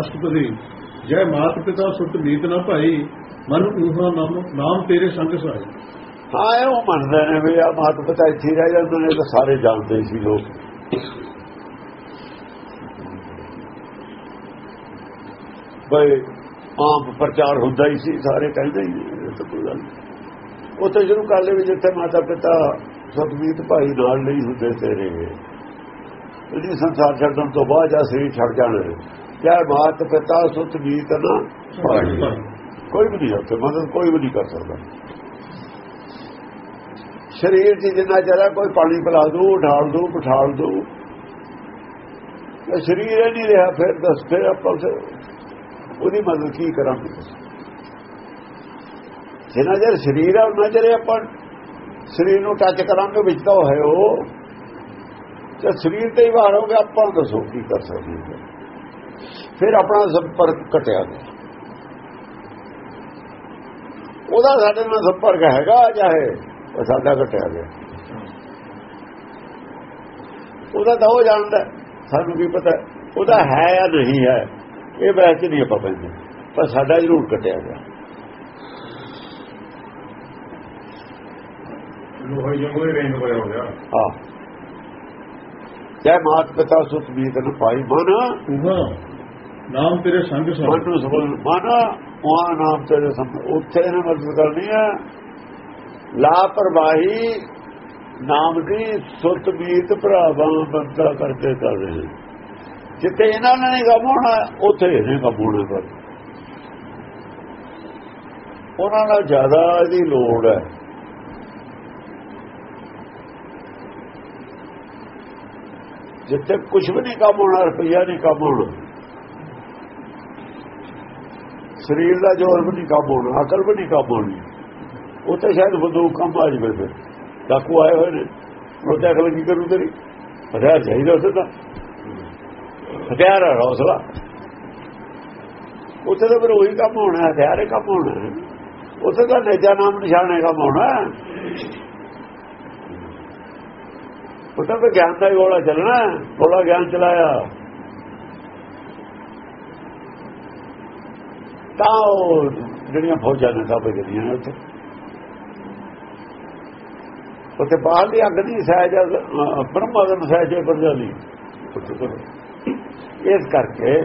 ਅਸ਼ਟਪਦੀ, ਜੈ ਮਾਤ ਪਿਤਾ ਸੁਤ ਮੀਤ ਨਾ ਭਾਈ, ਮਨ ਊਹਾ ਨਾਮ ਤੇਰੇ ਸੰਗ ਸਹਾਈ ਹਾਂ ਇਹ ਉਹ ਮੰਨਦੇ ਨੇ ਵੀ ਆ ਮਾਤ ਪਿਤਾ ਇੱਥੇ ਰਹਿ ਜਾਂਦੇ ਨੇ ਤਾਂ ਸਾਰੇ ਜਾਣਦੇ ਸੀ ਲੋਕ। ਬਈ ਆਮ ਪ੍ਰਚਾਰ ਹੁੰਦਾ ਹੀ ਸੀ, ਸਾਰੇ ਕਹਿੰਦੇ ਹੀ ਇਹ ਤਾਂ ਕੋਈ ਗੱਲ ਨਹੀਂ। ਉੱਥੇ ਸ਼ੁਰੂ ਕਰ ਲਈ ਵੀ ਜਿੱਥੇ ਮਾਤਾ ਪਿਤਾ ਸਤਮੀਤ ਭਾਈ ਨਾਲ ਨਹੀਂ ਹੁੰਦੇ ਤੇਰੇ। ਇਹਦੀ ਸੰਸਾਰ ਛੱਡਣ ਤੋਂ ਬਾਅਦ ਜਾਂ ਸਰੀਰ ਛੱਡ ਜਾਣਾ। ਕਿਆ ਮਾਤ ਪਿਤਾ ਸਤਮੀਤ ਨਾ ਭਾਈ। ਕੋਈ ਵੀ ਨਹੀਂ ਉੱਥੇ ਮਦਦ ਕੋਈ ਵੀ ਨਹੀਂ ਕਰ ਸਕਦਾ। ਸਰੀਰ 'ਚ ਜਿੰਨਾ ਚਿਰ ਕੋਈ ਪਾਣੀ ਪਿਲਾ ਦੂ ਢਾਲ ਦੂ ਪਠਾਲ ਦੂ ਸਰੀਰ ਹੀ ਨਹੀਂ ਰਿਹਾ, ਫਿਰ ਦੱਸ, ਫਿਰ ਆਪਾਂ ਉਹਦੀ ਮਦਦ ਕੀ ਕਰਾਂਗੇ? ਜਿੰਨਾ ਚਿਰ ਸਰੀਰ ਹੈ ਉਹਨਾਂ ਚਿਰ ਆਪਾਂ ਸਰੀਰ ਨੂੰ ਟੱਚ ਕਰਾਂਗੇ, ਵਿੱਚ ਤਾਂ ਉਹ ਹੈ ਉਹ। ਜੇ ਸਰੀਰ ਤੇ ਹੀ ਵਾਰ ਹੋ ਗਿਆ ਆਪਾਂ ਦੱਸੋ ਕੀ ਕਰ ਸਕਦੇ ਹਾਂ। ਫਿਰ ਆਪਣਾ ਸੰਪਰਕ ਕਟਿਆ ਗਿਆ। ਉਹਦਾ ਸਾਡੇ ਨਾਲ ਸੰਪਰਕ ਹੈਗਾ ਚਾਹੇ ਉਹ ਸਾਡਾ ਘਟਿਆ ਗਿਆ। ਉਹਦਾ ਤਾਂ ਉਹ ਜਾਣਦਾ ਸਾਨੂੰ ਕੀ ਪਤਾ ਉਹਦਾ ਹੈ ਜਾਂ ਨਹੀਂ ਹੈ ਇਹ ਬਹਿਸ ਨਹੀਂ ਆਪਾਂ ਪੈਂਦੇ ਪਰ ਸਾਡਾ ਜ਼ਰੂਰ ਘਟਿਆ ਗਿਆ। ਲੋਹਾ ਜੰਗਲੇ ਰੇਂਜ ਹੋਇਆ ਹੋ ਗਿਆ ਹਾਂ। ਜੈ ਮਾਤ ਪਿਤਾ ਸੁਤ ਮੀਤ ਨ ਪਾਈ ਮਨ। ਨਾਮ ਤੇਰੇ ਸੰਗ ਮਨ ਨੂੰ ਸਮਝ ਮਨ ਉਹ ਨਾਮ ਤੇਰੇ ਸੰਗ ਉੱਥੇ ਇਹਨੇ ਮਦਦ ਕਰਨੀ ਹੈ। ਲਾਪਰਵਾਹੀ ਨਾਮ ਦੀ ਸੁਤ ਮੀਤ ਭਰਾਵਾਂ ਬੰਦਾ ਕਰਕੇ ਕਰ ਰਹੇ। ਜਿੱਥੇ ਇਹਨਾਂ ਨੇ ਨਹੀਂ ਕੰਮ ਹੋਣਾ, ਉੱਥੇ ਇਹਨੇ ਕੰਮ ਹੋਣਾ ਪਰ ਉਹਨਾਂ ਨਾਲ ਜ਼ਿਆਦਾ ਇਹਦੀ ਲੋੜ ਹੈ। ਜਿੱਥੇ ਕੁਝ ਵੀ ਨਹੀਂ ਕੰਮ ਹੋਣਾ, ਰੁਪਈਆ ਨਹੀਂ ਕੰਮ ਹੋਣਾ। ਸਰੀਰ ਦਾ ਜੋਰ ਵੀ ਨਹੀਂ ਕੰਮ ਹੋਣਾ ਅਕਲ ਵੀ ਨਹੀਂ ਕੰਮ ਹੋਣੀ ਉੱਥੇ ਸ਼ਾਇਦ ਬੰਦੂਕ ਕੰਮ ਆ ਜਵੇ ਫਿਰ। ਡਾਕੂ ਆਏ ਹੋਏ ਨੇ। ਉਹਦੇ ਅਕਲ ਕੀ ਕਰੂ ਤੇਰੀ? ਹਥਿਆਰ ਚਾਹੀਦਾ ਉੱਥੇ ਤਾਂ। ਹਥਿਆਰ ਆ ਹੌਸਲਾ। ਉੱਥੇ ਤਾਂ ਫਿਰ ਉਹੀ ਕੰਮ ਹੋਣਾ, ਹਥਿਆਰੇ ਕੰਮ ਹੋਣਾ। ਉੱਥੇ ਤਾਂ ਨੇਜਾ ਨਾਮ ਨਿਸ਼ਾਨੇ ਕੰਮ ਹੋਣਾ। ਉੱਥੇ ਤਾਂ ਗਿਆਨ ਦਾ ਹੀ ਗੋਲਾ ਚੱਲਣਾ। ਗੋਲਾ ਗਿਆਨ ਚਲਾਇਆ। ਤਾਂ ਉਹ ਜਿਹੜੀਆਂ ਫੌਜਾਂ ਨੇ ਸਭ ਜਿਹੜੀਆਂ ਨੇ ਉੱਥੇ। ਉੱਥੇ ਬਾਹਰਲੀ ਅੱਗ ਦੀ ਸਹਿਜ ਬ੍ਰਹਮਾ ਦਾ। ਸਹਿਜ ਪਰਜਾਲੀ ਇਸ ਕਰਕੇ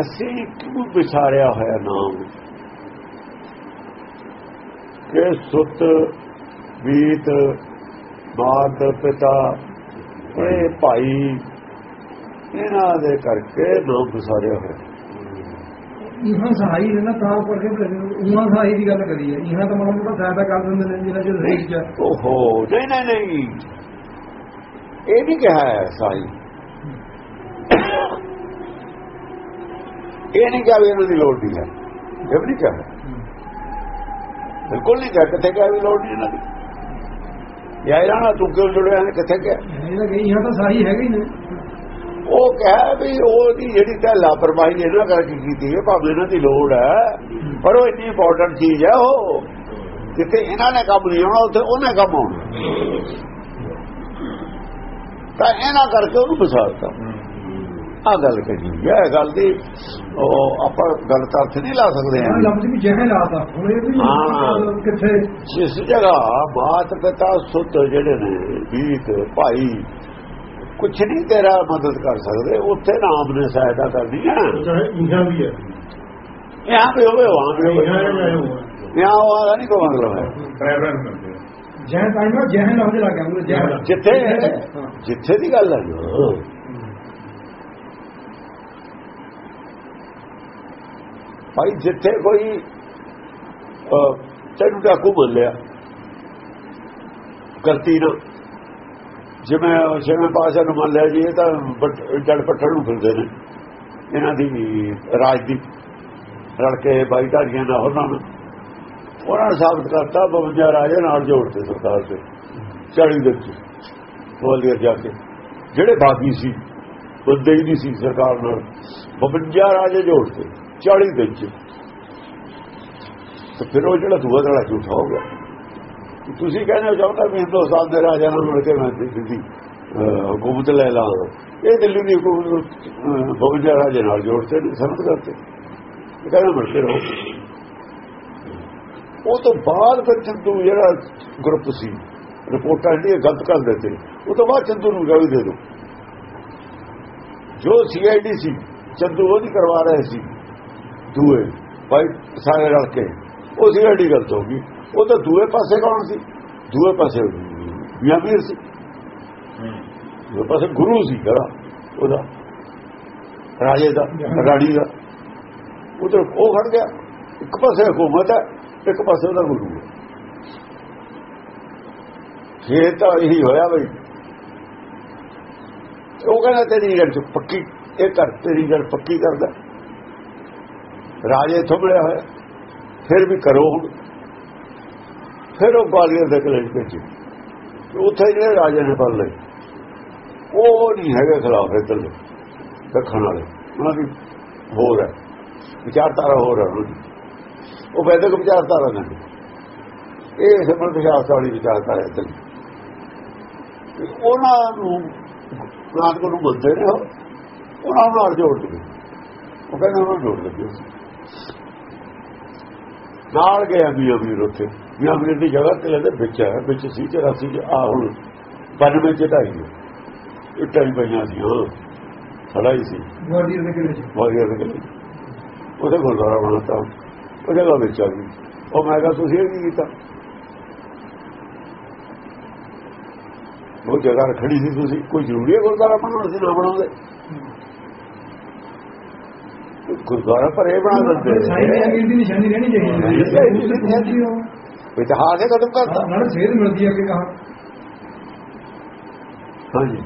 ਅਸੀਂ ਕਿਉਂ ਵਿਸਾਰਿਆ ਹੋਇਆ ਨਾਮ? ਕਿ ਸੁੱਤ, ਬੀਤ ਮਾਤ ਪਿਤਾ, ਇਹ ਭਾਈ, ਇਹਨਾਂ ਦੇ ਕਰਕੇ ਨਾਮ ਵਿਸਾਰਿਆ ਹੋਇਆ। ਇਹਾਂ ਸਹਾਈ ਨੇ ਨਾ ਤਾਂ ਕਰਕੇ ਉਹਾਂ ਸਹਾਈ ਦੀ ਗੱਲ ਕਰੀ ਹੈ। ਇਹਾਂ ਤਾਂ ਮਾੜਾ ਮੋਟਾ ਫਾਇਦਾ ਕਰ ਦਿੰਦੇ ਨੇ ਜਿਹੜਾ ਜਿਹੜਾ ਸਹੀ ਚ। ਓਹੋ ਨਹੀਂ ਨਹੀਂ ਨਹੀਂ। ਇਹ ਨਹੀਂ ਕਿਹਾ ਹੈ ਸਾਈ। ਇਹ ਨਹੀਂ ਕਿਹਾ ਵੀ ਇਹਨਾਂ ਦੀ ਲੋੜ ਨਹੀਂ ਹੈ। ਇਹ ਵੀ ਨਹੀਂ ਕਿਹਾ। ਬਿਲਕੁਲ ਨਹੀਂ ਕਿਹਾ ਕਿੱਥੇ ਕਿਹਾ ਵੀ ਲੋੜ ਨਹੀਂ ਇਹਨਾਂ ਦੀ? ਯਾ ਇਹਨਾਂ ਨਾਲ ਤੂੰ ਕਿਉਂ ਜੁੜਿਆ ਹੈ ਕਿੱਥੇ ਕਿਹਾ? ਇਹਦਾ ਕਿ ਇਹਾਂ ਤਾਂ ਸਹਾਈ ਹੈਗੇ ਹੀ ਨੇ। ਉਹ ਕਹਿ ਵੀ ਉਹਦੀ ਜਿਹੜੀ ਤਾਂ ਲਾਪਰਵਾਹੀ ਇਹਨਾਂ ਕਰਕੇ ਕੀਤੀ ਹੈ ਭਾਵੇਂ ਇਹਨਾਂ ਦੀ ਲੋੜ ਹੈ ਪਰ ਉਹ ਇੰਨੀ ਇੰਪੋਰਟੈਂਟ ਚੀਜ਼ ਹੈ ਉਹ। ਜਿੱਥੇ ਇਹਨਾਂ ਨੇ ਕੰਮ ਨਹੀਂ ਆਉਣਾ ਉੱਥੇ ਉਹਨੇ ਕੰਮ ਆਉਣਾ। ਤਾਂ ਇਹਨਾਂ ਕਰਕੇ ਉਹਨੂੰ ਫਸਾਤਾ ਆ ਗੱਲ ਕਹੀ ਇਹ ਗੱਲ ਦੀ ਉਹ ਆਪਾਂ ਗੱਲ ਤਾਂ ਉੱਥੇ ਨਹੀਂ ਲਾ ਸਕਦੇ ਹਾਂ ਲਫ਼ਜ਼ ਵੀ ਜਹੇ ਲਾਤਾ ਹੁਣ ਇਹ ਵੀ ਹਾਂ। ਕਿੱਥੇ? ਜਿਸ ਜਗ੍ਹਾ ਮਾਤ ਪਿਤਾ ਸੁੱਤ ਜਿਹੜੇ ਨੇ ਵੀਤ ਭਾਈ ਕੁਝ ਨਹੀਂ ਤੇਰਾ ਮਦਦ ਕਰ ਸਕਦੇ ਉੱਥੇ ਨਾਮ ਨੇ ਸਹਾਇਤਾ ਕਰਨੀ ਹੈ। ਚਾਹੇ ਇੰਗਾ ਵੀ ਹੈ। ਯਹਾਂ ਪੇ ਹੋਵੇ ਵਹਾਂ ਪੇ ਹੋਵੇ। ਯਹਾਂ ਹੋਗਾ ਨਹੀਂ ਕੋਈ ਮਤਲਬ ਹੈ। ਪ੍ਰੇਰਨ ਕਰਦੇ ਜੈ ਟਾਈਮ ਨਾਲ ਜੈ ਲਫ਼ਜ਼ ਲਾ ਕੇ ਜੈ? ਜਿੱਥੇ ਜਿੱਥੇ ਦੀ ਗੱਲ ਹੈ ਭਾਈ ਜਿੱਥੇ ਕੋਈ ਤੈਨੂੰ ਡਾਕੂ ਬੋਲਿਆ ਗਲਤੀ ਨਾਲ ਜਿਵੇਂ ਜਿਵੇਂ ਪਾਸ਼ਾ ਨੂੰ ਮੰਨ ਲਿਆ ਜੀ ਇਹ ਤਾਂ ਬੱਟ- ਜੜ ਪੱਟਣ ਨੂੰ ਫਿਰਦੇ ਨੇ। ਇਹਨਾਂ ਦੀ ਰਾਜ ਦੀ ਰਲ ਕੇ ਬਾਈ ਢਾਡੀਆਂ ਨਾਲ ਉਹਨਾਂ ਉਹਨਾਂ ਨੇ ਸਾਬਤ ਕਰਤਾ 52 ਰਾਜੇ ਨਾਲ ਜੋੜਤੇ ਸਰਕਾਰ ਦੇ 40 ਦੇ ਵਿੱਚ, ਗਵਾਲੀਅਰ ਜਾ ਕੇ। ਜਿਹੜੇ ਬਾਗੀ ਸੀ, ਬੰਦੇ ਹੀ ਨਹੀਂ ਸੀ ਸਰਕਾਰ ਨਾਲ। 52 ਰਾਜੇ ਜੋੜਤੇ 40 ਦੇ ਵਿੱਚ। ਤੇ ਫਿਰ ਉਹ ਜਿਹੜਾ ਦੂਆ ਦਾ ਝੂਠਾ ਹੋ ਗਿਆ। ਤੁਸੀਂ ਕਹਿੰਦੇ ਹੋ ਚਾਹੁੰਦਾ ਵੀ ਹਿੰਦੁਸਤਾਨ ਦੇ ਰਾਜਾ ਨਾਲ ਮਿਲ ਕੇ ਮੈਂ ਦਿੱਤੀ ਹਕੂਮਤ ਲੈ ਲਾਂ। ਇਹ ਦਿੱਲੀ ਦੀ ਹਕੂਮਤ ਬੋਗਜਾ ਰਾਜੇ ਨਾਲ ਜੋੜਤੇ ਨੇ ਸਮਝ ਕਰਤੇ। ਇਹ ਕਹਿੰਦਾ ਮਰ ਕੇ ਰਹੋ ਉਹ ਤੋਂ ਬਾਅਦ ਫਿਰ ਚੰਦੂ ਜਿਹੜਾ ਗਰੁੱਪ ਸੀ, ਰਿਪੋਰਟਾਂ ਜਿਹੜੀਆਂ ਗਲਤ ਕਰ ਦਿੱਤੇ, ਉਹ ਤੋਂ ਬਾਅਦ ਚੰਦੂ ਨੂੰ ਗਾਲੀ ਦੇ ਦੋ। ਜੋ ਸੀਆਈਡੀ ਸੀ, ਚੰਦੂ ਉਹਦੀ ਕਰਵਾ ਰਹੇ ਸੀ, ਦੂਏ, ਭਾਈ ਸਾਰੇ ਰਲ ਕੇ, ਉਹ ਸੀਆਈਡੀ ਗਲਤ ਹੋ ਗਈ। ਉਹ ਤਾਂ ਦੂਏ ਪਾਸੇ ਕੌਣ ਸੀ? ਦੂਏ ਪਾਸੇ ਯਮੀਰ ਸੀ। ਦੂਏ ਪਾਸੇ ਗੁਰੂ ਸੀ ਜਿਹੜਾ ਉਹਦਾ ਰਾਜੇ ਦਾ ਰਾਣੀ ਦਾ। ਉਧਰ ਉਹ ਖੜ ਗਿਆ। ਇੱਕ ਪਾਸੇ ਹਕੂਮਤ ਹੈ ਇੱਕ ਪਾਸੇ ਉਹਦਾ ਗੁਰੂ ਹੈ। ਇਹ ਤਾਂ ਇਹੀ ਹੋਇਆ ਬਈ। ਉਹ ਕਹਿੰਦਾ ਤੇਰੀ ਗੱਲ ਚ ਪੱਕੀ ਇਹ ਕਰ ਤੇਰੀ ਗੱਲ ਪੱਕੀ ਕਰਦਾ। ਰਾਜੇ ਥੁਬੜਿਆ ਹੋਇਆ। ਫਿਰ ਵੀ ਕਰੋ ਹੁਣ। ਫਿਰ ਉਹ ਗਵਾਲੀਅਰ ਦੇ ਕਲੇਜ ਭੇਜੀ ਉੱਥੇ ਜਿਹੜੇ ਰਾਜੇ ਨੇ ਪੜ ਲਏ। ਉਹ ਨਹੀਂ ਹੈਗੇ ਖਿਲਾਫ ਇੱਧਰ ਦੇ, ਦੱਖਣ ਵਾਲੇ। ਉਹਨਾਂ ਦੀ ਹੋਰ ਹੈ, ਵਿਚਾਰਧਾਰਾ ਹੋਰ ਹੈ ਉਹਨਾਂ ਦੀ। ਉਹ ਵੈਦਿਕ ਵਿਚਾਰਧਾਰਾ ਨਹੀਂ ਇਹ ਸਮਰਥ ਸ਼ਾਸਤਰ ਵਾਲੀ ਵਿਚਾਰਧਾਰਾ ਇੱਧਰ ਉਹਨਾਂ ਨੂੰ ਨਾਨਕ ਨੂੰ ਮੰਨਦੇ ਨੇ ਉਹਨਾਂ ਨਾਲ ਜੋੜ ਦਿੱਤੇ ਉਹ ਕਹਿੰਦੇ ਉਹਨਾਂ ਨੂੰ ਜੋੜ ਦਿੱਤੇ ਨਾਲ ਗਿਆ ਵੀ ਅਮੀਰ ਉੱਥੇ। ਵੀ ਅਮੀਰ ਦੀ ਜਗ੍ਹਾ ਤੇ ਲੈਦੇ ਵਿੱਚ ਹੈ ਵਿੱਚ ਸੀ 84 ਚ ਆ ਹੁਣ 92 ਚ ਢਾਈ ਹੈ ਇਹ ਢਾਈ ਪਈਆਂ ਸੀ ਉਹ ਸੜਾਈ ਸੀ। ਗਵਾਲੀਅਰ ਦੇ ਕਿਲੇ ਚ ਵਾਰੀਆ ਦੇ ਕੋਲ ਉਹਦੇ ਗੁਰਦੁਆਰਾ ਬਣਾਤਾ ਉਹ ਜਗ੍ਹਾ ਵਿੱਚ ਆ ਗਈ। ਉਹ ਮੈਂ ਕਿਹਾ ਤੁਸੀਂ ਇਹ ਕੀ ਕੀਤਾ? ਉਹ ਜਗ੍ਹਾ ਰੱਖਣੀ ਸੀ ਤੁਸੀਂ। ਕੋਈ ਜ਼ਰੂਰੀ ਹੈ ਗੁਰਦੁਆਰਾ ਬਣਾਉਣਾ ਸੀ ਨਾ ਬਣਾਉਂਦੇ? ਗੁਰਦੁਆਰਾ ਪਰ ਇਹ ਬਣਾ ਦਿੰਦੇ। ਸਾਈਂ ਦੀ ਨਿਸ਼ਾਨੀ ਰਹਿਣੀ ਚਾਹੀਦੀ ਹੈ। ਇਤਿਹਾਸ ਹੈ ਕਦਮ ਕਰਤਾ? ਨਾਲ ਸੇਧ ਮਿਲਦੀ ਹੈ ਕਿ ਕਹਾ। ਹਾਂਜੀ।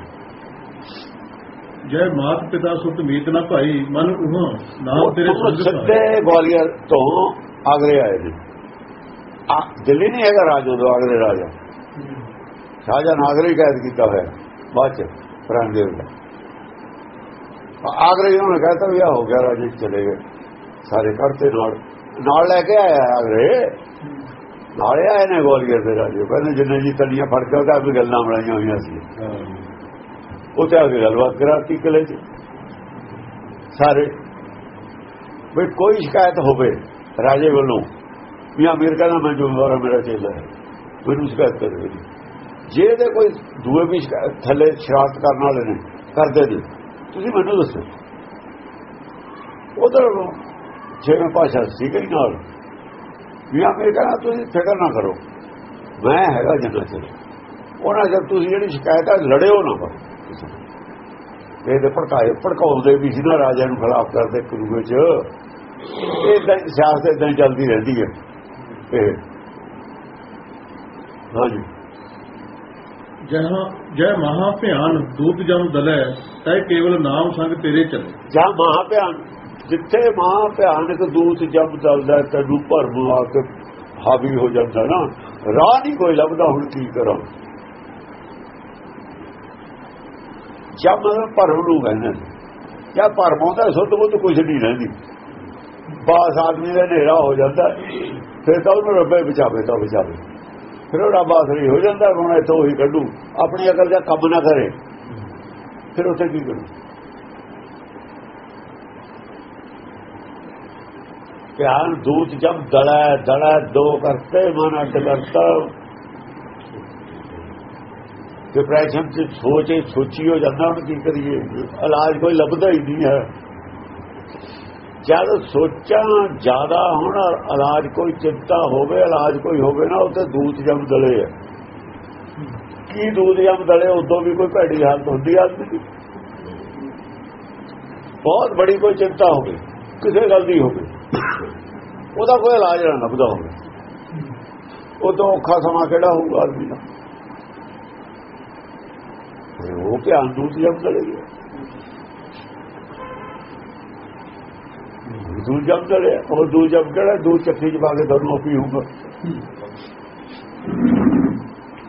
ਜੈ ਮਾਤ ਪਿਤਾ ਸੁਤ ਮੀਤ ਨਾ ਭਾਈ ਮਨ ਉਹਾਂ ਨਾਮ ਤੇਰੇ ਸਹਾਈ ਗਵਾਲੀਅਰ ਤੋਂ ਆਗਰੇ ਆਏ ਨੇ ਆ ਦਿੱਲੀ ਨਹੀਂ ਹੈਗਾ ਰਾਜ ਉਦੋਂ ਆਗਰੇ ਰਾਜਾ। ਸ਼ਾਹਜਹਾਂ ਨਾਗਰੇ ਕੈਦ ਕੀਤਾ ਹੋਇਆ ਬਾਅਦ ਚ ਫਰਾਂਸੇਜ਼ ਦਾ ਆਗਰੇ ਉਹਨਾਂ ਨੇ ਕਹਿਤਾ ਵੀ ਆ ਹੋ ਗਿਆ ਰਾਜੇ ਚਲੇ ਗਏ। ਸਾਰੇ ਕਰਤੇ ਨਾਲ ਨਾਲ ਲੈ ਕੇ ਆਇਆ ਆਗਰੇ। ਨਾਲੇ ਆਏ ਨੇ ਗਵਾਲੀਅਰ ਦੇ ਰਾਜੇ। ਕਹਿੰਦੇ ਜਿੰਨੇ ਜੀ ਤਲੀਆਂ ਫੜ ਕੇ ਉਹਦਾ ਵੀ ਗੱਲਾਂ ਬਣਾਈਆਂ ਹੋਈਆਂ ਸੀ। ਉੱਥੇ ਆ ਕੇ ਗੱਲਬਾਤ ਕਰਾਤੀ ਕਿਲੇ 'ਚ। ਸਾਰੇ। ਵੀ ਕੋਈ ਸ਼ਿਕਾਇਤ ਹੋਵੇ ਰਾਜੇ ਵੱਲੋਂ ਵੀ ਅਮੀਰ ਕਹਿੰਦਾ ਮੈਂ ਜ਼ਿੰਮੇਵਾਰ ਮੇਰਾ ਚੇਲਾ ਹੈ। ਮੈਨੂੰ ਸ਼ਿਕਾਇਤ ਕਰੇ ਜੇ। ਇਹਦੇ ਕੋਈ ਦੂਏ ਵੀ ਥੱਲੇ ਸ਼ਰਾਰਤ ਕਰਨ ਵਾਲੇ ਨੇ ਕਰਦੇ ਨੇ ਤੁਸੀਂ ਮੈਨੂੰ ਦੱਸੋ। ਉਧਰ ਜਿਵੇਂ ਭਾਸ਼ਾ ਸੀ ਕਈ ਨਾਲ ਵੀ ਅਮੀਰ ਕਹਿੰਦਾ ਤੁਸੀਂ ਫਿਕਰ ਨਾ ਕਰੋ। ਮੈਂ ਹੈਗਾ ਜੰਨਾ ਚ। ਉਹਨਾਂ ਜਦ ਤੁਸੀਂ ਜਿਹੜੀ ਸ਼ਿਕਾਇਤ ਹੈ ਲੜਿਓ ਨਾ ਕਰੋ। ਇਹਦੇ ਭੜਕਾਏ ਭੜਕਾਉਂਦੇ ਵੀ ਸੀ ਨਾ ਰਾਜਾ ਨੂੰ ਖਿਲਾਫ ਕਰਦੇ ਦੂਜੇ ਚ। ਇਹ ਤਾਂ ਸਿਆਸਤ ਇਦਾਂ ਚੱਲਦੀ ਰਹਿੰਦੀ ਹੈ। ਇਹ। ਹਾਂਜੀ। ਜਹਾਂ ਜੈ ਮਹਾ ਭਿਆਨ ਦੂਤ ਜਮ ਦਲੈ ਤੈ ਕੇਵਲ ਨਾਮ ਸੰਗ ਤੇਰੇ ਚੱਲੇ। ਜਾਂ ਮਹਾ ਭਿਆਨ ਜਿੱਥੇ ਮਾਂ ਭਿਆਨਕ ਦੂਤ ਜਬ ਚੱਲਦਾ ਤੈਨੂੰ ਭਰਮ ਆ ਕੇ ਹਾਵੀ ਹੋ ਜਾਂਦਾ ਨਾ। ਰਾਹ ਨਹੀਂ ਕੋਈ ਲੱਭਦਾ, ਹੁਣ ਕੀ ਕਰਾਂ? ਜਦ ਭਰਮ ਨੂੰ ਕਹਿੰਦੇ ਜਾਂ ਭਰਮ ਆਉਂਦਾ ਸੁੱਧ ਬੁੱਧ ਕੁਝ ਨਹੀਂ ਰਹਿੰਦੀ। ਬਾਸ ਆਦਮੀ ਦਾ ਹਨੇਰਾ ਹੋ ਜਾਂਦਾ, ਫਿਰ ਤਾਂ ਉਹਨੂੰ ਰੱਬੇ ਬਚਾਵੇ, ਤਾਂ ਬਚਾਵੇ। ਫਿਰ ਉਹ ਰੱਬ ਆਸਰੀ ਹੋ ਜਾਂਦਾ, ਹੁਣ ਇੱਥੋਂ ਹੀ ਕੱਢੂ। ਆਪਣੀ ਅਕਲ ਦਾ ਕੰਮ ਨਾ ਕਰੇ। ਫਿਰ ਉੱਥੇ ਕੀ ਕਰੂ? ਧਿਆਨ ਦੂਤ ਜਬ ਦੜਾ ਦੜਾ ਦੋ ਕਰਤੇ, ਮਨ ਅੱਡ ਕਰਤਾ। ਡਿਪਰੈਸ਼ਨ ਚ ਸੋਚੇ, ਸੋਚੀ ਹੋ ਜਾਂਦਾ, ਹੁਣ ਕੀ ਕਰੀਏ? ਇਲਾਜ ਕੋਈ ਲੱਭਦਾ ਹੀ ਨਹੀਂ ਹੈ। ਜਦ ਸੋਚਾਂ ਜ਼ਿਆਦਾ ਹੋਣ, ਇਲਾਜ ਕੋਈ ਚਿੰਤਾ ਹੋਵੇ, ਇਲਾਜ ਕੋਈ ਹੋਵੇ ਨਾ, ਉੱਥੇ ਦੂਤ ਜਮ ਦਲੇ ਹੈ। ਕੀ ਦੂਤ ਜਮ ਦਲੇ, ਉਦੋਂ ਵੀ ਕੋਈ ਭੈੜੀ ਹਾਲਤ ਹੁੰਦੀ ਆ ਆਦਮੀ ਦੀ। ਬਹੁਤ ਬੜੀ ਕੋਈ ਚਿੰਤਾ ਹੋਵੇ, ਕਿਸੇ ਗੱਲ ਦੀ ਹੋਵੇ। ਉਹਦਾ ਕੋਈ ਇਲਾਜ ਨਾ ਲੱਭਦਾ ਹੋਵੇ। ਉਦੋਂ ਔਖਾ ਸਮਾਂ ਕਿਹੜਾ ਹੋਊਗਾ ਆਦਮੀ ਦਾ? ਉਹ ਧਿਆਨ ਦੂਤ ਜਮ ਦਲੇ ਗਿਆ। ਦੂਜ ਜਮ ਉਹ ਦੂਜ ਜਮ ਕਿਹੜਾ? ਦੂਜ ਚੱਕੀ ਚ ਪਾ ਕੇ ਤੁਹਾਨੂੰ ਆਪੀ ਹੋਊਗਾ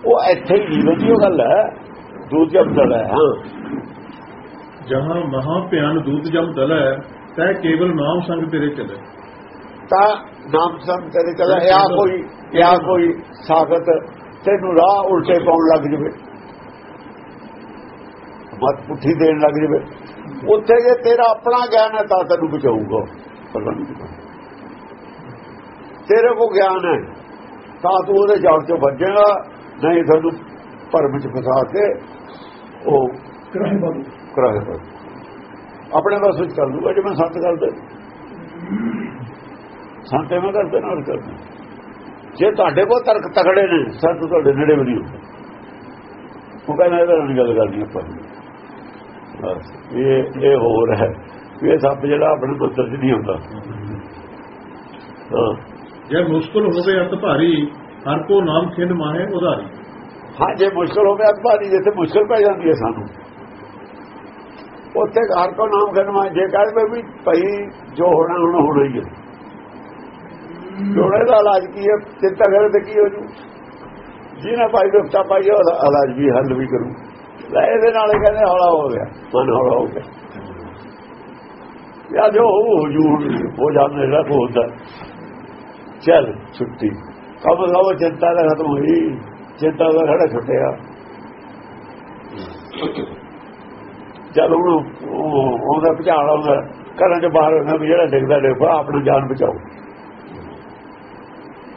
ਉਹ ਇੱਥੇ ਹੀ ਜੀਵਨ ਦੀ ਗੱਲ ਹੈ। ਦੂਜ ਜਮ ਦਲੇ ਹਾਂ। ਜਹਾਂ ਮਹਾ ਭਿਆਨ ਦੂਤ ਜਮ ਦਲੈ ਤੈ ਕੇਵਲ ਨਾਮ ਸੰਗ ਤੇਰੇ ਚੱਲੇ। ਤਾਂ ਨਾਮ ਸੰਗ ਤੇਰੇ ਚਲਾ ਆ ਕੋਈ ਆ ਕੋਈ ਸਾਖਤ ਤੈਨੂੰ ਰਾਹ ਉਲਟੇ ਪਾਉਣ ਲੱਗ ਜਵੇ। ਮਤ ਪੁੱਠੀ ਦੇਣ ਲੱਗ ਜਵੇ। ਉੱਥੇ ਜੇ ਤੇਰਾ ਆਪਣਾ ਗਿਆਨ ਹੈ ਤਾਂ ਤੈਨੂੰ ਬਚਾਊਗਾ। ਤੇਰੇ ਕੋ ਗਿਆਨ ਹੈ ਤਾਂ ਤੂੰ ਉਹਦੇ ਜਾਲ ਚੋਂ ਬਚੇਗਾ ਨਹੀਂ ਤੁਹਾਨੂੰ ਭਰਮ ਚ ਫਸਾ ਕੇ ਉਹ ਕਰਾਹੇ ਬਾਬੂ। ਕਰਾਏ ਪਰ ਆਪਣੇ ਵਾਸਤੇ ਕਰ ਦੂਗਾ ਜਿਵੇਂ ਸੰਤ ਕਰਦੇ ਸੰਤ ਐਵੇਂ ਕਰਦੇ ਨਾਲ ਕਰਦੇ ਜੇ ਤੁਹਾਡੇ ਕੋਲ ਤਰਕ ਤਕੜੇ ਨੇ ਸੰਤ ਤੁਹਾਡੇ ਨੇੜੇ ਵੀ ਨਹੀਂ ਹੁੰਦੇ। ਉਹ ਕਹਿੰਦਾ ਇਹਦਾ ਨਹੀਂ ਗੱਲ ਕਰਨੀ ਆਪਾਂ ਬਸ ਇਹ ਇਹ ਹੋਰ ਹੈ ਇਹ ਸੱਪ ਜਿਹੜਾ ਆਪਣੇ ਮੰਤਰ 'ਚ ਨਹੀਂ ਹੁੰਦਾ। ਜੇ ਮੁਸ਼ਕਲ ਹੋਵੇ ਅਤ ਭਾਰੀ ਹਰ ਕੋ ਨਾਮ ਖਿੰਡ ਮਾਹੇ ਉਧਾਰੀ। ਹਾਂ ਜੇ ਮੁਸ਼ਕਲ ਹੋਵੇ ਅਖਬਾਰੀ ਜਿੱਥੇ ਮੁਸ਼ਕਲ ਪੈ ਜਾਂਦੀ ਹੈ ਸਾਨੂੰ। ਉੱਥੇ ਹਰ ਕੋ ਨਾਮ ਕਰਨਾ ਜੇ ਕਹੇ ਵੀ ਭਈ ਜੋ ਹੋਣਾ, ਹੁਣ ਹੋਣਾ ਹੀ ਹੈ ਜੋੜੇ ਦਾ ਇਲਾਜ ਕੀ ਹੈ ਚਿੰਤਾ ਕਰੇ ਤੇ ਕੀ ਹੋ ਜੂ? ਜਿਹਨੇ ਭਾਈ ਦੁਖਤਾ ਪਾਈ ਉਹਦਾ ਇਲਾਜ ਵੀ ਹੱਲ ਵੀ ਕਰੂ। ਲੈ ਇਹਦੇ ਨਾਲ ਹੀ ਕਹਿੰਦੇ ਹੌਲਾ ਹੋ ਗਿਆ। ਮਨ ਹੌਲਾ ਹੋ ਗਿਆ। ਯਾ ਜੋ ਹੋ ਜੂ ਹੋ ਜਾਂਦਾ, ਜਿਹੜਾ ਹੁੰਦਾ ਚੱਲ, ਛੁੱਟੀ। ਕਬ ਲਾਓ ਚਿੰਤਾ ਦਾ ਖਤਮ ਹੋਈ। ਚਿੰਤਾ ਦਾ ਖੜਾ ਛੁੱਟਿਆ। ਚਲ ਹੁਣ ਉਹ- ਉਹਦਾ ਭੁਚਾਲ ਆਉਂਦਾ ਘਰਾਂ ਚ ਬਾਹਰ ਹੁੰਦਾ ਵੀ ਜਿਹੜਾ ਡਿੱਗਦਾ ਡਿੱਗਦਾ ਨੂੰ ਜਾਨ ਬਚਾਓ।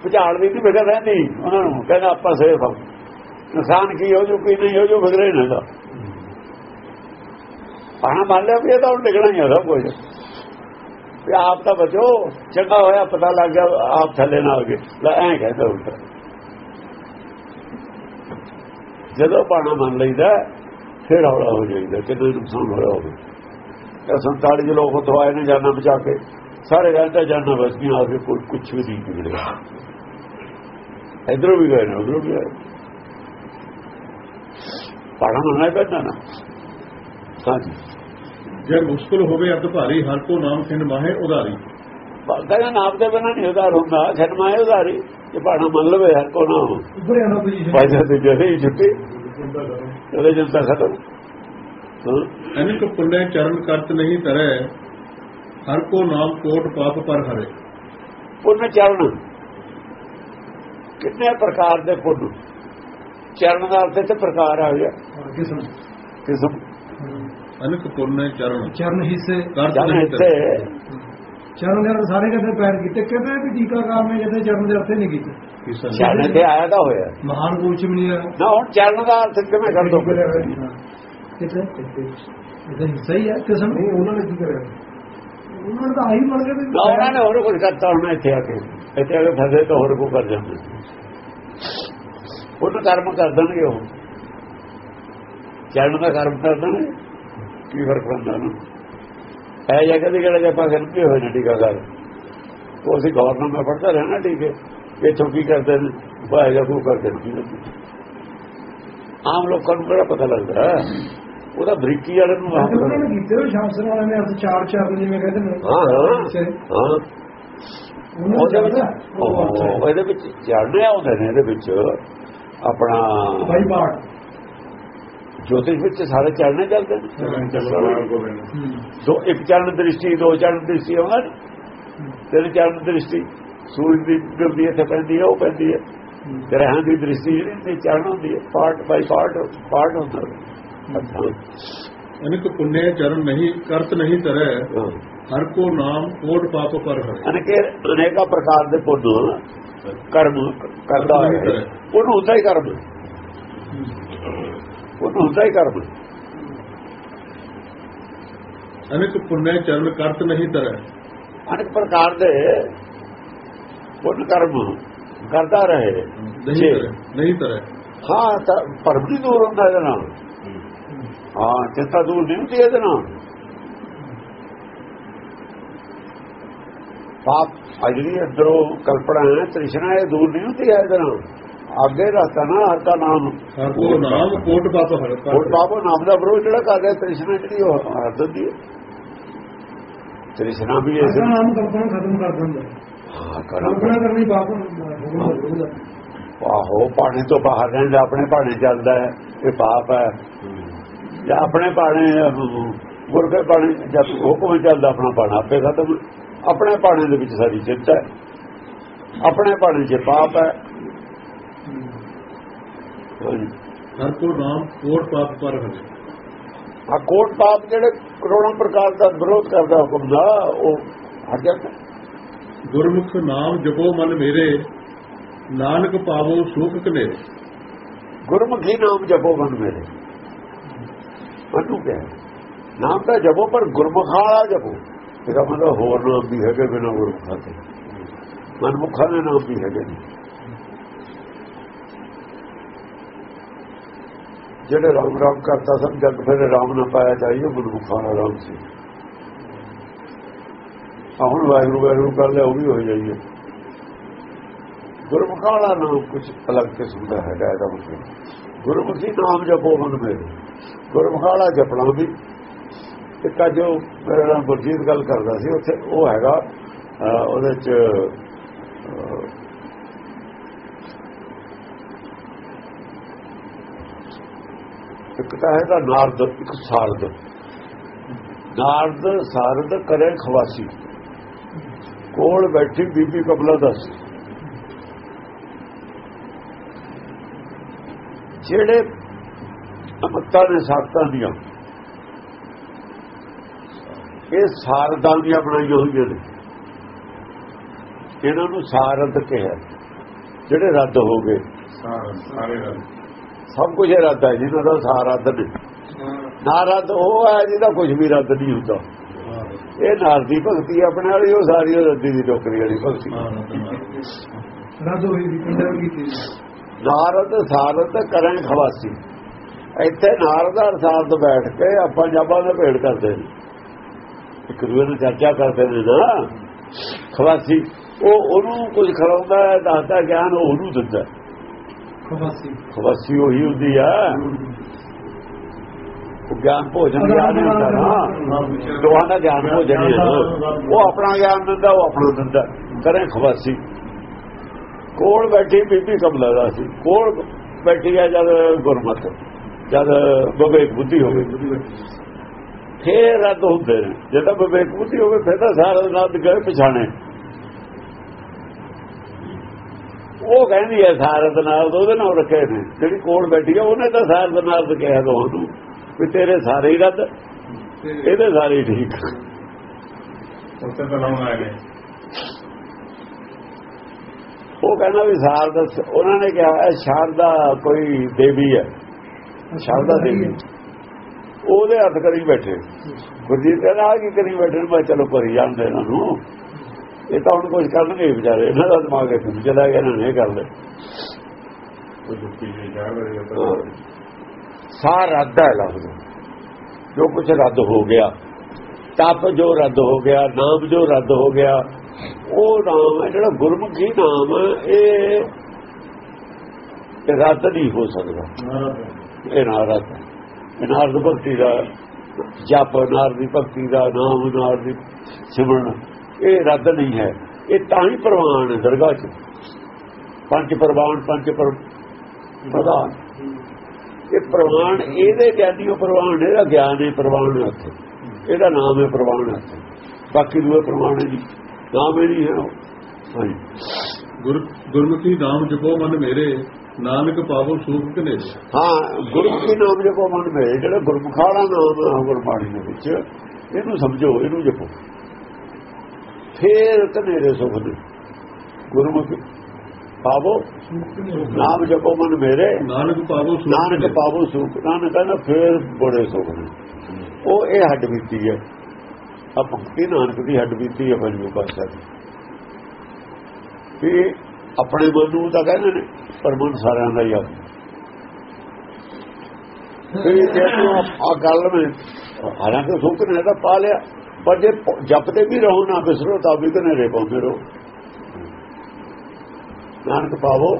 ਭੁਚਾਲ ਵੀ ਨਹੀਂ ਫਿਕਰ ਰਹਿੰਦੀ, ਉਹਨਾਂ ਨੂੰ ਕਹਿੰਦਾ ਆਪਾਂ ਸੇਫ ਹਾਂ ਨੁਕਸਾਨ ਕੀ ਹੋ ਜੂ ਕੀ ਨਹੀਂ ਹੋ ਜੂ ਫਿਕਰ ਹੀ ਦਾ ਆਹ ਮੰਨ ਲਿਆ ਵੀ ਇਹ ਤਾਂ ਹੁਣ ਡਿੱਗਣਾ ਹੀ ਆ ਸਭ ਕੁਝ ਵੀ ਆਪ ਤਾਂ ਬਚੋ, ਚੰਗਾ ਹੋਇਆ ਪਤਾ ਲੱਗ ਗਿਆ, ਆਪ ਥੱਲੇ ਨਾ ਆ ਗਏ। ਲੈ, ਐਂ ਕਹਿੰਦਾ ਉਲਟਾ। ਜਦੋਂ ਬਾਣਾ ਮੰਨ ਲਈਦਾ ਫਿਰ ਹੌਲਾ ਹੋ ਜਾਈਦਾ ਕਿਤੇ ਨੁਕਸਾਨ ਹੋਇਆ ਹੋਵੇ। ਇਹ 47 ਦੇ ਲੋਕ ਉੱਥੋਂ ਆਏ ਨੇ ਜਾਨਾਂ ਬਚਾ ਕੇ। ਸਾਰੇ ਕਹਿੰਦੇ ਜਾਨਾਂ ਬਚ ਗਈਆਂ ਆ ਕੇ ਕੋਈ ਕੁਝ ਵੀ ਨਹੀਂ ਵਿਗੜਿਆ ਇਧਰੋਂ ਵੀ ਗਏ ਨੇ ਉਧਰੋਂ ਵੀ ਗਏ ਬਾਣਾ ਮੰਨਣਾ ਹੀ ਪੈਂਦਾ ਨਾ। ਹਾਂਜੀ ਜੇ। ਮੁਸ਼ਕਲ ਹੋਵੇ ਅਤ ਭਾਰੀ ਹਰ ਕੋ ਨਾਮ ਖਿੰਡ ਮਾਹੇ ਉਧਾਰੀ। ਕਹਿੰਦਾ ਨਾਮ ਦੇ ਬਿਨਾਂ ਨਹੀਂ ਉਧਾਰ ਹੁੰਦਾ ਛਡਮਾਏ ਉਧਾਰੀ। ਜੇ ਬਾਣਾ ਮੰਨ ਲਵੇ ਹਰ ਕੋ ਨਾਮ। ਉੱਪਰ ਆਣਾ ਪੋਜੀਸ਼ਨ ਵਾਜਾ ਤੇ ਜਿਹੜੇ ਹੀ ਉਹਦੇ ਜਨਤਾ ਖਤਮ। ਹਾਂ। ਅਨਿਕ ਪੁੰਨੇ ਚਰਨ ਕਰਤ ਨਹੀਂ ਤਰੈ ਹਰ ਕੋ ਨਾਮ ਕੋਟ ਪਾਪ ਪਰ ਹਰੇ। ਪੁੰਨ ਚਰਨ। ਕਿੰਨੇ ਪ੍ਰਕਾਰ ਦੇ ਪੁੰਨ? ਚਰਨ ਦਾ ਅਰਥ ਤੇ ਪ੍ਰਕਾਰ ਆ ਗਿਆ। ਕਿਸਮ। ਕਿਸਮ। ਅਨਿਕ ਪੁੰਨੇ ਚਰਨ। ਚਰਨ ਹਿੱਸੇ। ਕਰਤ ਚਰਨ ਨਹੀਂ ਤਰੈ ਚਰਨ ਦੇ ਸਾਰੇ ਕਹਿੰਦੇ ਪੈਰ ਕੀਤੇ। ਕਹਿੰਦੇ ਵੀ ਟੀਕਾਕਾਰ ਨੇ ਜਿਹਦੇ ਚਰਨ ਦੇ ਅਰਥੇ ਨਹੀਂ ਕੀਤੇ। ਚਰਨ ਤੇ ਆਇਆ ਤਾਂ ਹੋਇਆ। ਮਹਾਨ ਕੋਚ ਵੀ ਨਹੀਂ ਨਾ ਹੁਣ ਚਰਨ ਦਾ ਅਰਥ ਕਿਵੇਂ ਕਰ ਦੋ ਹਿੱਸਾ ਹੀ ਹੈ ਕਿਸਮ। ਨਹੀਂ ਉਹਨਾਂ ਨੇ ਕੀ ਕਰਿਆ? ਉਹਨਾਂ ਨੇ ਤਾਂ ਆਹੀ ਮੰਨ ਕੇ ਵੀ ਨਾ ਉਹਨਾਂ ਨੇ ਹੋਰ ਕੁਝ ਕਰਤਾ ਹੁਣ ਇੱਥੇ ਆ ਕੇ। ਇੱਥੇ ਆ ਕੇ ਫਸੇ ਤਾਂ ਹੋਰ ਕੋ ਕਰ ਜਾਂਦੇ। ਉਹ ਕਰਮ ਕਰ ਦੇਣਗੇ ਉਹ। ਚਰਨ ਦਾ ਕਰਮ ਕਰ ਦੇਣਗੇ। ਕੀ ਫ਼ਰਕ ਪੈਂਦਾ ਨਾ ਐ ਜਗ੍ਹਾ ਦੀ ਕਿਹੜਾ ਜੇ ਆਪਾਂ ਸਿਰਫੇ ਹੋਏ ਨੇ ਟੀਕਾਕਾਰ ਉਹ ਅਸੀਂ ਗਵਰਨਮੈਂਟ ਮੈਂ ਪੜਦਾ ਰਹਿਣਾ ਟੀਕੇ ਇੱਥੋਂ ਕੀ ਕਰਦੇ ਨੇ ਬਾਹਰ ਜਾ ਕੋ ਕਰਦੇ ਨੇ ਕੀ ਕਰਦੇ ਨੇ। ਆਮ ਲੋਕਾਂ ਨੂੰ ਕਿਹੜਾ ਪਤਾ ਲੱਗਦਾ? ਹੈ? ਉਹਦਾ ਬਰੀਕੀ ਵਾਲੇ ਨੂੰ ਆਪ ਉਹਨਾਂ ਨੇ ਕੀਤੇ ਉਹ ਸ਼ਾਸਤਰ ਵਾਲਿਆਂ ਨੇ ਅਰਥ ਚਾਰ ਚਰਨ ਜਿਵੇਂ ਕਹਿੰਦੇ ਨੇ। ਹਾਂ ਹਾਂ। ਹਾਂ। ਉਹਨਾਂ ਉਹਦੇ ਵਿੱਚ ਚੱਲਦਾ, ਉਹ ਅਰਥ ਹੈ। ਉਹ ਇਹਦੇ ਵਿੱਚ ਚੜਨੇ ਆਉਂਦੇ ਨੇ ਇਹਦੇ ਵਿੱਚ ਆਪਣਾ ਬਾਈ ਬਾਟ ਜੋਤਿਸ਼ ਵਿੱਚ ਸਾਰੇ ਚੜਨੇ ਚੱਲਦੇ ਨੇ। ਹੂੰ ਦੋ ਇੱਕ ਚਰਨ ਦ੍ਰਿਸ਼ਟੀ ਦੋ ਚਰਨ ਦ੍ਰਿਸ਼ਟੀ ਆਉਂਦਾ ਨੀ। ਤਿੰਨ ਚਰਨ ਦ੍ਰਿਸ਼ਟੀ। ਸੂਰਜ ਦੀ ਜਿਹੜੀ ਇੱਥੇ ਪੈਂਦੀ ਹੈ ਉਹ ਪੈਂਦੀ ਹੈ ਗ੍ਰਹਿਾਂ ਦੀ ਦ੍ਰਿਸ਼ਟੀ ਜਿਹੜੀ ਤੇ ਚਰਨ ਹੁੰਦੀ ਹੈ ਪਾਰਟ ਬਾਈ ਪਾਰਟ ਪਾਰਟ ਹੁੰਦਾ ਹੈ। ਅਨਿਕ ਪੁੰਨੇ ਚਰਨ ਨਹੀਂ ਕਰਤ ਨਹੀਂ ਤਰੈ ਹਾਂ। ਹਰ ਕੋ ਨਾਮ ਕੋਟ ਪਾਪ ਪਰ ਹਰੇ। ਅਨੇਕੇ ਅਨੇਕਾਂ ਪ੍ਰਕਾਰ ਦੇ ਪੁੰਨ ਕਰਮ ਕਰਦਾ ਹੈ ਉਹਨੂੰ ਹੁੰਦਾ ਹੀ ਕਰਮ। ਉਹਨੂੰ ਹੁੰਦਾ ਹੀ ਕਰਮ। ਅਨਿਕ ਪੁੰਨੇ ਚਰਨ ਕਰਤ ਨਹੀਂ ਤਰੈ ਅਨੇਕ ਪ੍ਰਕਾਰ ਦੇ ਪੁੰਨ ਕਰਮ ਕਰਦਾ ਰਹੇ। ਨਹੀਂ। ਤਰੈ ਨਹੀਂ ਤਰੈ ਹਾਂ ਤਾਂ ਭਰਮ ਨਹੀਂ ਦੂਰ ਹੁੰਦਾ ਇਹਦੇ ਨਾਲ। ਹਾਂ ਚਿੰਤਾ ਦੂਰ ਨਹੀਂ ਹੁੰਦੀ ਇਹਦੇ ਨਾਲ। ਪਾਪ ਅਜਰੀ ਅੰਦਰੋਂ ਕਲਪਨਾ ਹੈ ਤ੍ਰਿਸ਼ਨਾ ਇਹ ਦੂਰ ਨਹੀਂ ਹੁੰਦੀ ਹੈ ਇਹਦੇ ਨਾਲ। ਅੱਗੇ ਰਸਤਾ ਨਾ ਹਰ ਦਾ ਨਾਮ। ਹਰ ਕੋ ਨਾਮ ਕੋਟ ਪਾਪ ਹਰੇ ਹੋਰ ਬਾਬਾ ਨਾਮ ਦਾ ਵਿਰੋਧ ਜਿਹੜਾ ਕਰ ਰਿਹਾ ਤ੍ਰਿਸ਼ਨਾ ਜਿਹੜੀ ਉਹ ਹਰ ਦਿੰਦੀ ਹੈ। ਤ੍ਰਿਸ਼ਨਾ ਵੀ ਅਸਾਂ ਨਾਮ ਕਲਪਨਾ ਖਤਮ ਕਰ ਦਿੰਦਾ। ਕਲਪਨਾ ਕਰਨੀ ਪਾਪ ਹੋਊਗਾ ਆਹੋ ਪਾਣੀ ਤੋਂ ਬਾਹਰ ਰਹਿੰਦਾ ਆਪਣੇ ਪਾਣੀ ਚੱਲਦਾ ਹੈ ਇਹ ਪਾਪ ਹੈ। ਜਾਂ ਆਪਣੇ ਪਾਣੀ ਗੁਰਕੇ ਪਾਣੀ ਜਦ ਹੁਕਮ ਚੱਲਦਾ ਆਪਣਾ ਪਾਣਾ ਆਪੇ ਖਤਮ ਆਪਣੇ ਪਾਣੀ ਦੇ ਵਿੱਚ ਸਾਰੀ ਚਿੰਤਾ ਹੈ। ਆਪਣੇ ਪਾਣੀ 'ਚ ਪਾਪ ਹੈ। ਹਰ ਕੋ ਨਾਮ ਕੋਟ ਪਾਪ ਪਰ ਹਰੇ ਆ ਕੋਟ ਪਾਪ ਜਿਹੜੇ ਕਰੋੜਾਂ ਪ੍ਰਕਾਰ ਦਾ ਵਿਰੋਧ ਕਰਦਾ ਹੁਕਮ ਦਾ ਉਹ ਹਟ ਜਾਂਦਾ। ਗੁਰਮੁਖ ਨਾਮ ਜਪੋ ਮਨ ਮੇਰੇ, ਨਾਨਕ ਪਾਵੋ ਸੁਖ ਕਨੇਰੇ। ਗੁਰਮੁਖੀ ਨਾਮ ਜਪੋ ਮਨ ਮੇਰੇ। ਮਨੂ ਕਿਹਾ ਨਾਮ ਤਾਂ ਜਪੋ, ਪਰ ਗੁਰਮੁਖਾਂ ਵਾਲਾ ਜਪੋ। ਇਹਦਾ ਮਤਲਬ ਹੋਰ ਨਾਮ ਵੀ ਹੈਗੇ ਬਿਨਾਂ ਗੁਰਮੁਖਾਂ ਤੇ ਮਨਮੁਖਾਂ ਦੇ ਨਾਮ ਵੀ ਹੈਗੇ ਨੇ। ਜਿਹੜੇ ਰਾਮ ਰਾਮ ਕਰਦਾ ਸਭ ਜਗ ਫਿਰ ਰਾਮ ਨਾ ਪਾਇਆ ਚਾਹੀਏ ਗੁਰਮੁਖਾਂ ਦਾ ਰਾਮ ਸੀ। ਹੁਣ ਵਾਹਿਗੁਰੂ ਵਾਹਿਗੁਰੂ ਕਰ ਲਿਆ, ਉਹ ਵੀ ਹੋ ਜਾਈਏ ਗੁਰਮੁਖਾਂ ਨਾਮ ਕੁਝ ਅਲੱਗ ਕਿਸਮ ਦਾ ਹੈਗਾ, ਇਹਦਾ ਮਤਲਬ। ਗੁਰਮੁਖੀ ਨਾਮ ਜਪੋ ਮਨ ਮੇਰੇ ਗੁਰਮੁਖਾਂ ਜਪਣਾ ਵੀ। ਇੱਕ ਆ ਜੋ ਮੇਰੇ ਨਾਲ ਗੁਰਜੀਤ ਗੱਲ ਕਰਦਾ ਸੀ, ਉੱਥੇ ਉਹ ਹੈਗਾ ਉਹਦੇ ਚ ਇੱਕ ਤਾਂ ਹੈਗਾ ਨਾਰਦ, ਇੱਕ ਸਾਰਦ। ਨਾਰਦ, ਸਾਰਦ, ਕਰੇ ਖਵਾਸੀ। ਕੋਲ ਬੈਠੀ ਬੀਬੀ ਕਬਲਾ ਦੱਸ। ਜਿਹੜੇ ਅਮਤਾਂ ਨੇ ਸਾਖਤਾਂ ਦੀਆਂ ਇਹ ਸਾਰਦਾਂ ਦੀਆਂ ਬਣਾਈਆਂ ਹੋਈਆਂ ਨੇ। ਇਹਨਾਂ ਨੂੰ ਸਾਰਦ ਕਿਹਾ। ਜਿਹੜੇ ਰੱਦ ਹੋ ਗਏ। ਸਾਰੇ ਸਭ ਕੁਝ ਰੱਦ ਹੈ ਜਿਹਨਾਂ ਦਾ ਸਾਰਦ ਨੇ। ਨਾ ਰੱਦ ਉਹ ਹੈ ਜਿਹਦਾ ਕੁਝ ਵੀ ਰੱਦ ਨਹੀਂ ਹੁੰਦਾ। ਇਹ ਨਾਰਦੀ ਭਗਤੀ ਆਪਣੇ ਵਾਲੀ ਉਹ ਸਾਰੀ ਉਹ ਰੱਦੀ ਦੀ ਟੋਕਰੀ ਵਾਲੀ ਭਗਤੀ। ਨਾਰਦ ਸਾਰਦ ਕਰਨ ਖਵਾਸੀ। ਇੱਥੇ ਨਾਰਦ ਸਾਰਦ ਬੈਠ ਕੇ ਆਪਾਂ ਜਾਬਾਂ ਦਾ ਭੇੜ ਕਰਦੇ ਨੇ। ਇੱਕ ਦੂਜੇ ਨਾਲ ਚਰਚਾ ਕਰਦੇ ਨੇ ਨਾ। ਖਵਾਸੀ ਉਹ ਉਹਨੂੰ ਕੁਝ ਖਲਾਉਂਦਾ ਹੈ ਦੱਸਦਾ ਗਿਆਨ ਉਹ ਉਹਨੂੰ ਦਿੰਦਾ। ਖਵਾਸੀ। ਖਵਾਸੀ ਉਹੀ ਹੁੰਦੀ ਆ। ਗਿਆਨ ਭੋਜਨ ਗਿਆਨ ਨਹੀਂ ਹੁੰਦਾ ਦੋਹਾਂ ਦਾ ਗਿਆਨ ਭੋਜਨ ਹੀ ਉਹ ਆਪਣਾ ਗਿਆਨ ਦਿੰਦਾ, ਉਹ ਆਪਣਾ ਦਿੰਦਾ। ਕਰੇ ਖਵਾਸੀ। ਕੋਲ ਬੈਠੀ ਬੀਬੀ ਕਮਲਾ ਦਾ ਸੀ। ਕੋਲ ਬੈਠੀ ਆ ਜਦ ਗੁਰਮਤ, ਜਦ ਵਿਵੇਕ ਬੁੱਧੀ ਹੋਵੇ। ਫੇਰ ਰੱਦ ਹੁੰਦੇ ਨੇ। ਜਦੋਂ ਵਿਵੇਕ ਬੁੱਧੀ ਹੋਵੇ, ਫਿਰ ਤਾਂ ਸਾਰਾ ਰੱਦ ਗਏ ਪਛਾਣੇ। ਉਹ ਕਹਿੰਦੀ ਹੈ ਸਾਰਦ ਨਾਲ ਉਹਦੇ ਨਾਲ ਰੱਖੇ ਨੇ। ਜਿਹੜੀ ਕੋਲ ਬੈਠੀ ਹੈ, ਉਹਨੇ ਤਾਂ ਸਾਰਦ ਨਾਲ ਕਿਹਾ ਕਿਹਾ ਨੂੰ। ਵੀ ਤੇਰੇ ਸਾਰੇ ਹੀ ਰੱਦ ਇਹਦੇ ਸਾਰੇ ਠੀਕ। ਉੱਤੇ ਤਾਂ ਲਾਉਣ ਨੇ ਉਹ ਕਹਿੰਦਾ ਵੀ ਸਾਰਦ ਉਹਨਾਂ ਨੇ ਕਿਹਾ ਇਹ ਸ਼ਾਰਦਾ ਕੋਈ ਦੇਵੀ ਹੈ। ਸ਼ਾਰਦਾ ਦੇਵੀ। ਉਹਦੇ ਹੱਥ ਕਰੀ ਬੈਠੇ। ਗੁਰਜੀਤ ਕਹਿੰਦਾ ਆ ਕੀ ਕਰੀ ਬੈਠੇ? ਮੈਂ ਚਲੋ ਕਰੀ ਜਾਂਦੇ ਇਹਨਾਂ ਨੂੰ। ਇਹ ਤਾਂ ਹੁਣ ਕੁਝ ਕਰਨਗੇ ਵਿਚਾਰੇ। ਇਹਨਾਂ ਦਾ ਦਿਮਾਗ ਚਲਾ ਗਿਆ ਇਹਨਾਂ ਨੇ ਇਹ ਕਰ ਲੈ ਕੋਈ ਜੁੱਤੀ ਜੀ ਜਾ ਰਹੇ ਸਾਰ ਰੱਦ ਹੈ ਲਫ਼ਜ਼ ਜੋ ਕੁਝ ਰੱਦ ਹੋ ਗਿਆ, ਤਪ ਜੋ ਰੱਦ ਹੋ ਗਿਆ, ਨਾਮ ਜੋ ਰੱਦ ਹੋ ਗਿਆ, ਉਹ ਨਾਮ ਹੈ ਜਿਹੜਾ ਗੁਰਮੁਖੀ ਨਾਮ ਇਹ ਇਹ ਰੱਦ ਨਹੀਂ ਹੋ ਸਕਦਾ। ਇਹ ਨਾ ਰੱਦ ਹੈ। ਇਹ ਨਾਰਦ ਭਗਤੀ ਦਾ ਜਪ ਨਾਰਦ ਦੀ ਭਗਤੀ ਦਾ, ਨਾਮ ਨਾਰਦ ਦੀ ਸਿਮਰਨ, ਇਹ ਰੱਦ ਨਹੀਂ ਹੈ। ਇਹ ਤਾਂ ਹੀ ਪ੍ਰਵਾਨ ਹੈ ਦਰਗਾਹ 'ਚ। ਪੰਜ ਪ੍ਰਵਾਨ, ਪੰਜ ਪ੍ਰਧਾਨ। ਇਹ ਪ੍ਰਵਾਨ ਇਹਦੇ ਗਿਆਨੀਓ ਪ੍ਰਵਾਨ ਇਹਦਾ ਗਿਆਨ ਹੈ ਪ੍ਰਵਾਨ ਹੈ ਉੱਥੇ। ਇਹਦਾ ਨਾਮ ਹੈ ਪ੍ਰਵਾਨ ਹੈ ਬਾਕੀ ਦੂਏ ਪ੍ਰਵਾਨ ਹੈ ਜੀ। ਨਾਮ ਹੀ ਨਹੀਂ ਹੈ ਉਹ। ਹਾਂਜੀ। ਗੁਰ ਗੁਰਮੁਖੀ ਨਾਮ ਜਪੋ ਮਨ ਮੇਰੇ ਨਾਨਕ ਪਾਵੋ ਸੁਖ ਕਨੇਰੇ ਹਾਂ ਗੁਰਮੁਖੀ ਨਾਮ ਜਪੋ ਮਨ ਮੇਰੇ ਜਿਹੜਾ ਗੁਰਮੁਖਾਲਾ ਨਾਮ ਹੈ ਗੁਰਬਾਣੀ ਦੇ ਵਿੱਚ ਇਹਨੂੰ ਸਮਝੋ ਇਹਨੂੰ ਜਪੋ। ਫੇਰ ਕਨੇਰੇ ਸੁਖ ਨੇ ਗੁਰਮੁਖ ਪਾਵੋ। ਨਾਮ ਜਪੋ ਮਨ ਮੇਰੇ। ਨਾਨਕ ਪਾਵੋ ਸੁਖ ਨਾਨਕ। ਪਾਵੋ ਸੁਖ ਨਾਨਕ ਕਹਿੰਦਾ ਫੇਰ ਬੜੇ ਸੁਖ ਨੇ। ਉਹ ਇਹ ਹੱਡ ਬੀਤੀ ਹੈ। ਆ ਭਗਤੀ ਨਾਨਕ ਦੀ ਹੱਡ ਬੀਤੀ ਹੈ ਪੰਜਵੇਂ ਪਾਤਸ਼ਾਹ ਦੀ। ਵੀ ਆਪਣੇ ਮਨ ਨੂੰ ਤਾਂ ਕਹਿੰਦੇ ਨੇ ਪਰ ਮਨ ਸਾਰਿਆਂ ਦਾ ਹੀ ਆ। ਵੀ ਜੇ ਤੂੰ ਆ ਗੱਲ ਵਿੱਚ ਹਾਲਾਂਕਿ ਸੁਖ ਨੇ ਤਾਂ ਪਾ ਲਿਆ ਪਰ ਜੇ ਜਪਦੇ ਵੀ ਰਹੋ ਨਾ ਬਿਸਰੋ ਤਾਂ ਵੀ ਕਨੇ ਪਾਉਂਦੇ ਰਹੋ। ਨਾਨਕ ਪਾਵੋ।